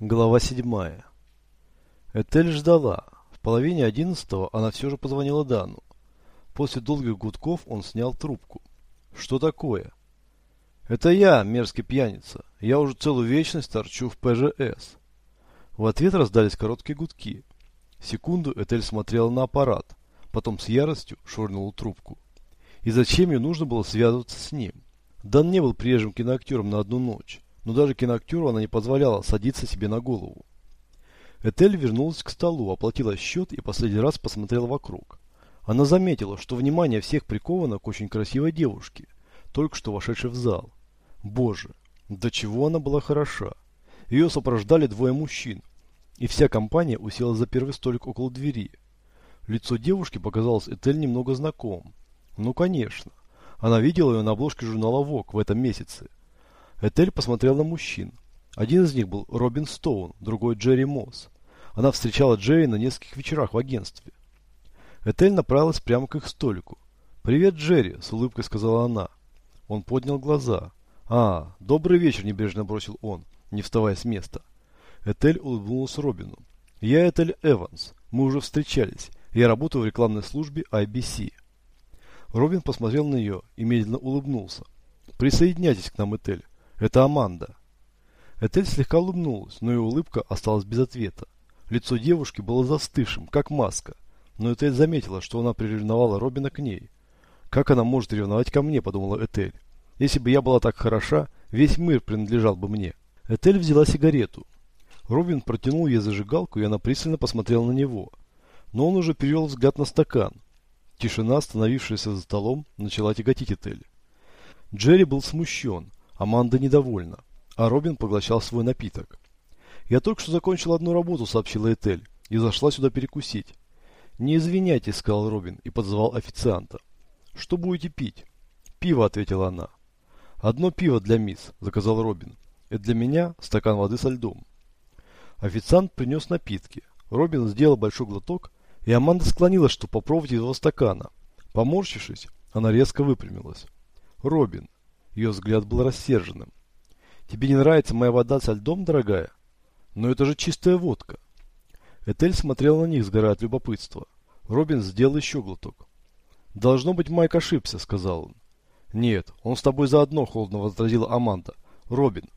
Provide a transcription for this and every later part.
Глава седьмая. Этель ждала. В половине одиннадцатого она все же позвонила Дану. После долгих гудков он снял трубку. «Что такое?» «Это я, мерзкий пьяница. Я уже целую вечность торчу в ПЖС». В ответ раздались короткие гудки. Секунду Этель смотрела на аппарат, потом с яростью швырнула трубку. И зачем ей нужно было связываться с ним? Дан не был прежним киноактером на одну ночь но даже киноактеру она не позволяла садиться себе на голову. Этель вернулась к столу, оплатила счет и последний раз посмотрела вокруг. Она заметила, что внимание всех приковано к очень красивой девушке, только что вошедшей в зал. Боже, до чего она была хороша. Ее сопровождали двое мужчин, и вся компания уселась за первый столик около двери. Лицо девушки показалось Этель немного знакомым. Ну, конечно. Она видела ее на обложке журнала Vogue в этом месяце. Этель посмотрел на мужчин. Один из них был Робин Стоун, другой Джерри Мосс. Она встречала Джерри на нескольких вечерах в агентстве. Этель направилась прямо к их столику. «Привет, Джерри», — с улыбкой сказала она. Он поднял глаза. «А, добрый вечер», — небрежно бросил он, не вставая с места. Этель улыбнулась Робину. «Я Этель Эванс. Мы уже встречались. Я работаю в рекламной службе IBC». Робин посмотрел на нее и медленно улыбнулся. «Присоединяйтесь к нам, Этель. Это Аманда. Этель слегка улыбнулась, но ее улыбка осталась без ответа. Лицо девушки было застывшим, как маска. Но Этель заметила, что она приревновала Робина к ней. «Как она может ревновать ко мне?» – подумала Этель. «Если бы я была так хороша, весь мир принадлежал бы мне». Этель взяла сигарету. Робин протянул ей зажигалку, и она пристально посмотрела на него. Но он уже перевел взгляд на стакан. Тишина, становившаяся за столом, начала тяготить Этель. Джерри был смущен. Аманда недовольна, а Робин поглощал свой напиток. «Я только что закончил одну работу», — сообщила Этель, и зашла сюда перекусить. «Не извиняйтесь», — сказал Робин и подзвал официанта. «Что будете пить?» «Пиво», — ответила она. «Одно пиво для мисс», — заказал Робин. «Это для меня стакан воды со льдом». Официант принес напитки. Робин сделал большой глоток, и Аманда склонилась, чтобы попробовать его стакана. Поморщившись, она резко выпрямилась. «Робин, ее взгляд был рассерженным. «Тебе не нравится моя вода со льдом, дорогая? Но это же чистая водка». Этель смотрел на них, сгорая от любопытства. Робин сделал еще глоток. «Должно быть, Майк ошибся», — сказал он. «Нет, он с тобой заодно», — холодно возразила Аманда. «Робин».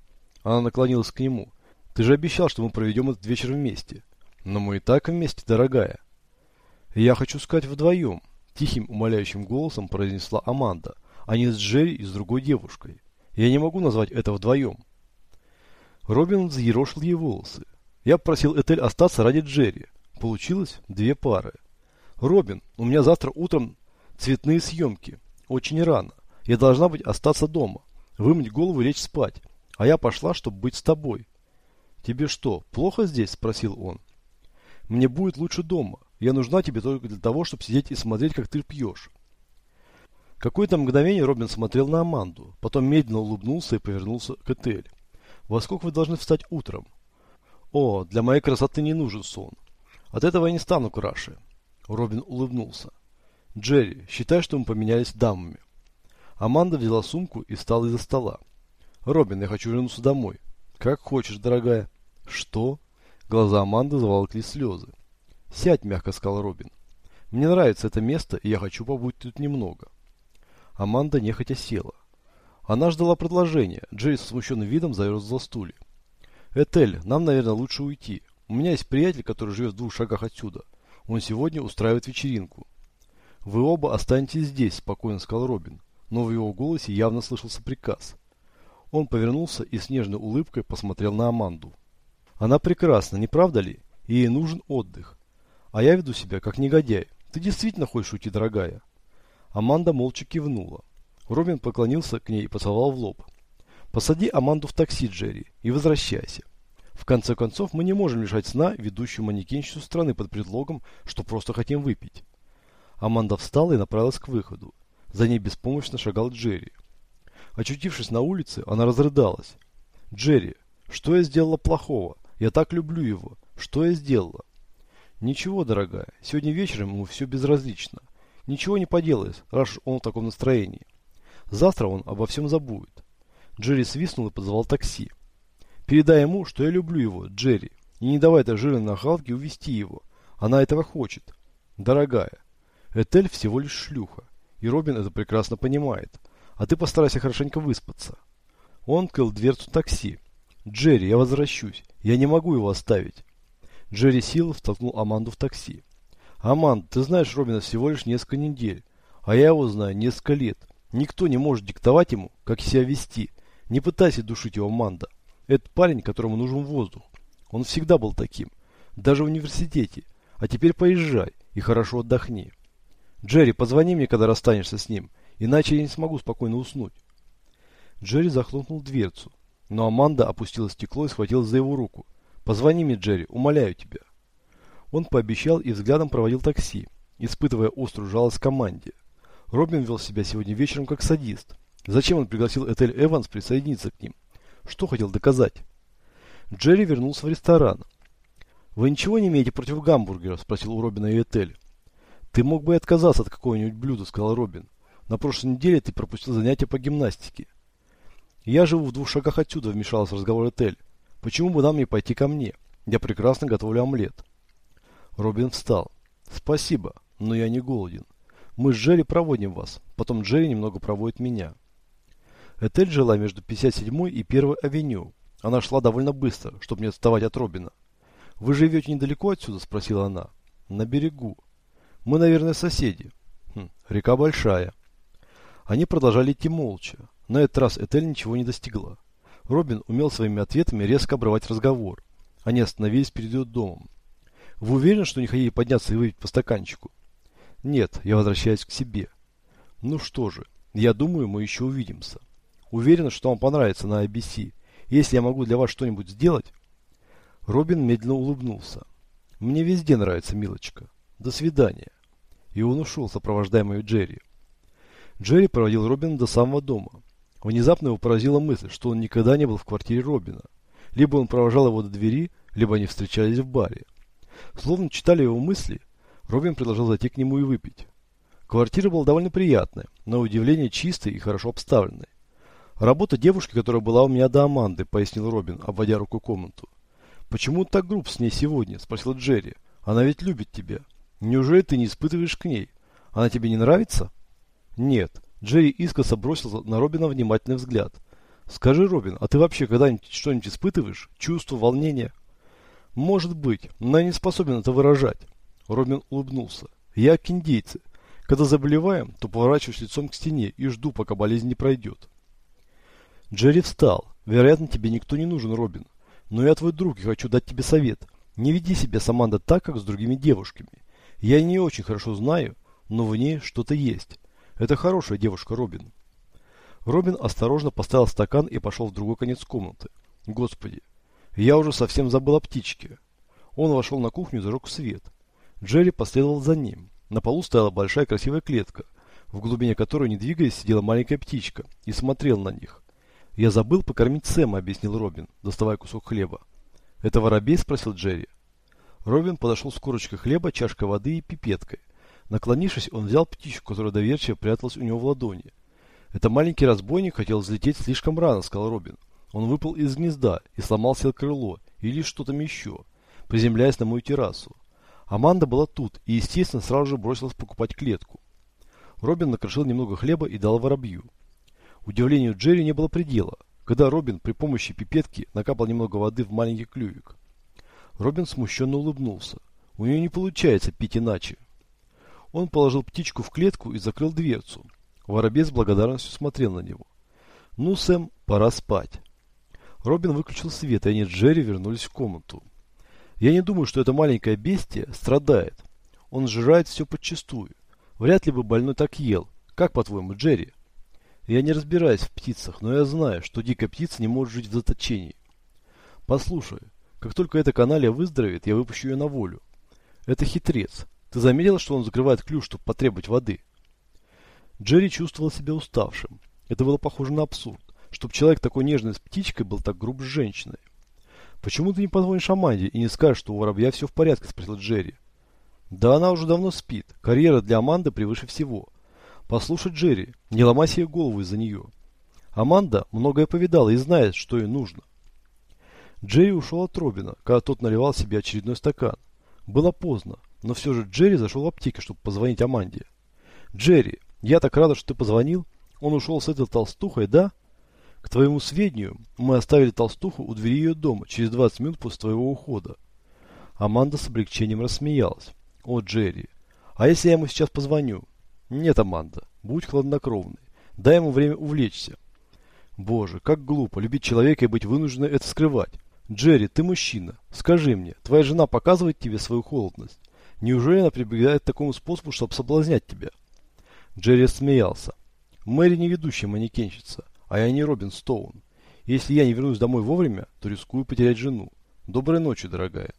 Она наклонилась к нему. «Ты же обещал, что мы проведем этот вечер вместе». «Но мы и так вместе, дорогая». «Я хочу сказать вдвоем», — тихим умоляющим голосом произнесла Аманда — а не с Джерри и с другой девушкой. Я не могу назвать это вдвоем. Робин взъерошил ей волосы. Я попросил Этель остаться ради Джерри. Получилось две пары. Робин, у меня завтра утром цветные съемки. Очень рано. Я должна быть остаться дома. Вымыть голову и лечь спать. А я пошла, чтобы быть с тобой. Тебе что, плохо здесь? Спросил он. Мне будет лучше дома. Я нужна тебе только для того, чтобы сидеть и смотреть, как ты пьешь. Какое-то мгновение Робин смотрел на Аманду, потом медленно улыбнулся и повернулся к Этель. «Во сколько вы должны встать утром?» «О, для моей красоты не нужен сон. От этого я не стану краше». Робин улыбнулся. «Джерри, считай, что мы поменялись дамами». Аманда взяла сумку и встала из-за стола. «Робин, я хочу вернуться домой». «Как хочешь, дорогая». «Что?» Глаза Аманды заволокли слезы. «Сядь», — мягко сказал Робин. «Мне нравится это место, и я хочу побыть тут немного». Аманда нехотя села. Она ждала продолжения. Джерри с смущенным видом заерзал за стуле. «Этель, нам, наверное, лучше уйти. У меня есть приятель, который живет в двух шагах отсюда. Он сегодня устраивает вечеринку». «Вы оба останетесь здесь», – спокойно сказал Робин, но в его голосе явно слышался приказ. Он повернулся и с нежной улыбкой посмотрел на Аманду. «Она прекрасна, не правда ли? Ей нужен отдых. А я веду себя как негодяй. Ты действительно хочешь уйти, дорогая?» Аманда молча кивнула. Робин поклонился к ней и поцеловал в лоб. «Посади Аманду в такси, Джерри, и возвращайся. В конце концов, мы не можем лишать сна ведущую манекенщицу страны под предлогом, что просто хотим выпить». Аманда встала и направилась к выходу. За ней беспомощно шагал Джерри. Очутившись на улице, она разрыдалась. «Джерри, что я сделала плохого? Я так люблю его. Что я сделала?» «Ничего, дорогая, сегодня вечером ему все безразлично. Ничего не поделаешь, раз он в таком настроении. Завтра он обо всем забудет. Джерри свистнул и позвал такси. Передай ему, что я люблю его, Джерри, и не давай этой жирной нахалке увести его. Она этого хочет. Дорогая, Этель всего лишь шлюха, и Робин это прекрасно понимает. А ты постарайся хорошенько выспаться. Он открыл дверцу такси. Джерри, я возвращусь. Я не могу его оставить. Джерри сел втолкнул Аманду в такси. Аманда, ты знаешь Робина всего лишь несколько недель, а я его знаю несколько лет. Никто не может диктовать ему, как себя вести. Не пытайся душить его, Аманда. Это парень, которому нужен воздух. Он всегда был таким. Даже в университете. А теперь поезжай и хорошо отдохни. Джерри, позвони мне, когда расстанешься с ним, иначе я не смогу спокойно уснуть. Джерри захлопнул дверцу, но Аманда опустила стекло и схватилась за его руку. «Позвони мне, Джерри, умоляю тебя». Он пообещал и взглядом проводил такси, испытывая острую жалость команде. Робин вел себя сегодня вечером как садист. Зачем он пригласил Этель Эванс присоединиться к ним? Что хотел доказать? Джерри вернулся в ресторан. «Вы ничего не имеете против гамбургера?» – спросил у Робина и Этель. «Ты мог бы и отказаться от какого-нибудь блюда», – сказал Робин. «На прошлой неделе ты пропустил занятия по гимнастике». «Я живу в двух шагах отсюда», – вмешался в разговор Этель. «Почему бы нам не пойти ко мне? Я прекрасно готовлю омлет». Робин встал. «Спасибо, но я не голоден. Мы с Джерри проводим вас, потом Джерри немного проводит меня». Этель жила между 57 и 1 авеню. Она шла довольно быстро, чтобы не отставать от Робина. «Вы живете недалеко отсюда?» – спросила она. «На берегу. Мы, наверное, соседи. Хм, река большая». Они продолжали идти молча. На этот раз Этель ничего не достигла. Робин умел своими ответами резко обрывать разговор. Они остановились перед ее домом. «Вы уверены, что не хотите подняться и выпить по стаканчику?» «Нет, я возвращаюсь к себе». «Ну что же, я думаю, мы еще увидимся. Уверена, что вам понравится на IBC. Если я могу для вас что-нибудь сделать...» Робин медленно улыбнулся. «Мне везде нравится, милочка. До свидания». И он ушел, сопровождаемый Джерри. Джерри проводил Робина до самого дома. Внезапно его поразила мысль, что он никогда не был в квартире Робина. Либо он провожал его до двери, либо они встречались в баре. Словно читали его мысли, Робин предложил зайти к нему и выпить. Квартира была довольно приятная, на удивление чистой и хорошо обставленной. «Работа девушки, которая была у меня до Аманды», — пояснил Робин, обводя рукой комнату. «Почему так груб с ней сегодня?» – спросил Джерри. «Она ведь любит тебя. Неужели ты не испытываешь к ней? Она тебе не нравится?» «Нет». Джерри искоса бросил на Робина внимательный взгляд. «Скажи, Робин, а ты вообще когда-нибудь что-нибудь испытываешь? Чувство, волнение?» «Может быть, но я не способен это выражать». Робин улыбнулся. «Я киндейцы. Когда заболеваем, то поворачиваюсь лицом к стене и жду, пока болезнь не пройдет». Джерри встал. «Вероятно, тебе никто не нужен, Робин. Но я твой друг и хочу дать тебе совет. Не веди себя с Амандой так, как с другими девушками. Я не очень хорошо знаю, но в ней что-то есть. Это хорошая девушка, Робин. Робин осторожно поставил стакан и пошел в другой конец комнаты. Господи, я уже совсем забыл о птичке. Он вошел на кухню и зажег свет. Джерри последовал за ним. На полу стояла большая красивая клетка, в глубине которой, не двигаясь, сидела маленькая птичка и смотрел на них. «Я забыл покормить Сэма», — объяснил Робин, доставая кусок хлеба. «Это воробей?» — спросил Джерри. Робин подошел с корочкой хлеба, чашкой воды и пипеткой. Наклонившись, он взял птичку, которая доверчиво пряталась у него в ладони. «Это маленький разбойник хотел взлететь слишком рано», — сказал Робин. «Он выпал из гнезда и сломал себе крыло или что-то еще, приземляясь на мою террасу. Аманда была тут и, естественно, сразу же бросилась покупать клетку. Робин накрошил немного хлеба и дал воробью. Удивлению Джерри не было предела, когда Робин при помощи пипетки накапал немного воды в маленький клювик. Робин смущенно улыбнулся. У нее не получается пить иначе. Он положил птичку в клетку и закрыл дверцу. Воробей с благодарностью смотрел на него. «Ну, Сэм, пора спать». Робин выключил свет, и они с Джерри вернулись в комнату. «Я не думаю, что это маленькое бестие страдает. Он сжирает все подчистую. Вряд ли бы больной так ел. Как, по-твоему, Джерри?» Я не разбираюсь в птицах, но я знаю, что дикая птица не может жить в заточении. Послушай, как только эта каналья выздоровеет, я выпущу ее на волю. Это хитрец. Ты заметила, что он закрывает клюв, чтобы потребовать воды? Джерри чувствовал себя уставшим. Это было похоже на абсурд, чтобы человек такой нежный с птичкой был так груб с женщиной. «Почему ты не позвонишь Аманде и не скажешь, что у воробья все в порядке?» – спросил Джерри. «Да она уже давно спит. Карьера для Аманды превыше всего. Послушай, Джерри, не ломай себе голову из-за нее. Аманда многое повидала и знает, что ей нужно. Джерри ушел от Робина, когда тот наливал себе очередной стакан. Было поздно, но все же Джерри зашел в аптеку, чтобы позвонить Аманде. «Джерри, я так рада, что ты позвонил. Он ушел с этой толстухой, да?» «К твоему сведению, мы оставили толстуху у двери ее дома через 20 минут после твоего ухода». Аманда с облегчением рассмеялась. «О, Джерри, а если я ему сейчас позвоню?» «Нет, Аманда, будь хладнокровной. Дай ему время увлечься». «Боже, как глупо любить человека и быть вынужденной это скрывать. Джерри, ты мужчина. Скажи мне, твоя жена показывает тебе свою холодность? Неужели она прибегает к такому способу, чтобы соблазнять тебя?» Джерри смеялся. «Мэри не ведущая манекенщица, а я не Робин Стоун. Если я не вернусь домой вовремя, то рискую потерять жену. Доброй ночи, дорогая».